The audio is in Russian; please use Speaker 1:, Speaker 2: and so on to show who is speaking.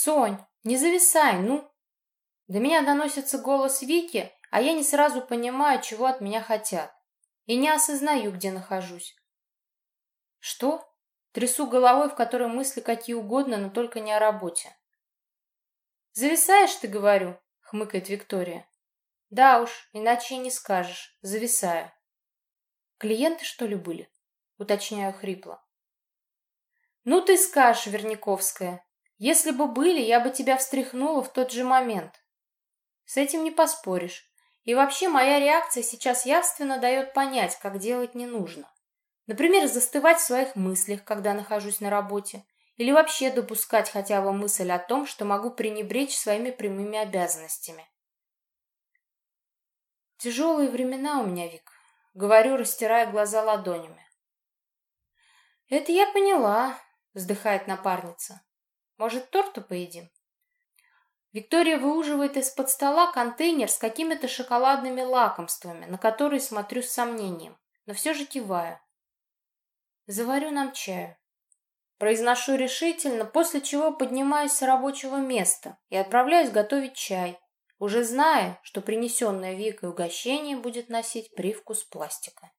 Speaker 1: Сонь, не зависай, ну!» До меня доносится голос Вики, а я не сразу понимаю, чего от меня хотят. И не осознаю, где нахожусь. «Что?» Трясу головой, в которой мысли какие угодно, но только не о работе. «Зависаешь, ты, говорю?» — хмыкает Виктория. «Да уж, иначе и не скажешь. Зависаю». «Клиенты, что ли, были?» — уточняю хрипло. «Ну ты скажешь, Верняковская. Если бы были, я бы тебя встряхнула в тот же момент. С этим не поспоришь. И вообще моя реакция сейчас явственно дает понять, как делать не нужно. Например, застывать в своих мыслях, когда нахожусь на работе, или вообще допускать хотя бы мысль о том, что могу пренебречь своими прямыми обязанностями. Тяжелые времена у меня, Вик. Говорю, растирая глаза ладонями. Это я поняла, вздыхает напарница. Может, торту поедим? Виктория выуживает из-под стола контейнер с какими-то шоколадными лакомствами, на которые смотрю с сомнением, но все же киваю. Заварю нам чаю. Произношу решительно, после чего поднимаюсь с рабочего места и отправляюсь готовить чай, уже зная, что принесенное Викой угощение будет носить привкус пластика.